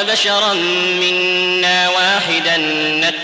أبشرا منا واحدا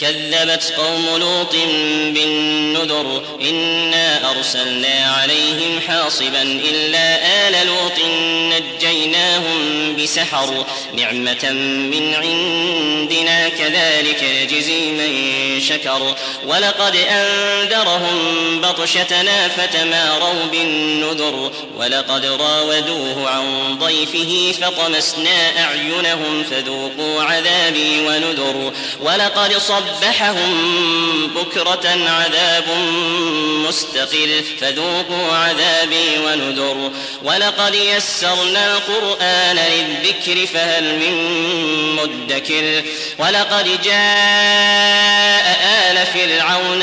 كذبت قوم لوط بالنذر إنا أرسلنا عليهم حاصبا إلا آل لوط نجيناهم بسحر. نعمة من عندنا كذلك نجزي من شكر. ولقد أنذرهم بطشتنا فتماروا بالنذر. ولقد راودوه عن ضيفه فطمسنا أعينهم فذوقوا عذابي ونذر. ولقد صب صبحهم بكرة عذاب مستقر. فذوقوا عذابي ونذر. ولقد يسرنا القرآن للذكر فهل من مدكر. ولقد جاء آل فرعون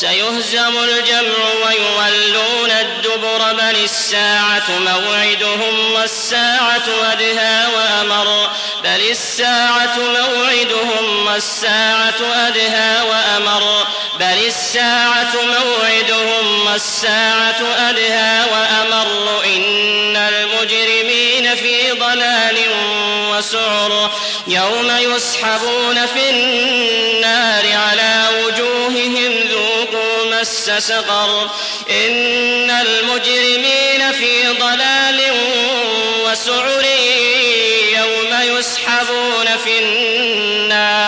سيهزم الجمع ويولون الدبر بل الساعة موعدهم والساعة أدهى وأمر. بل الساعة موعدهم والساعة أدهى وأمر. بل الساعة موعدهم والساعة أدهى وأمر. إن المجرمين في ضلال وسعر. يوم يسحبون في النار مس سقر. إن المجرمين في ضلال وسعر يوم يسحبون في النار.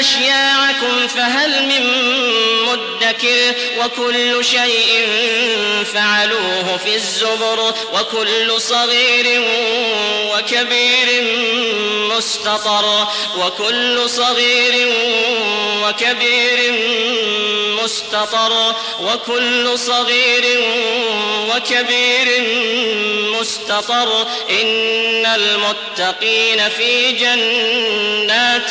أشياعكم فهل من مدكر وكل شيء فعلوه في الزبر وكل صغير وكبير مستطر وكل صغير وكبير مستطر وكل صغير وكبير مستطر إن المتقين في جنات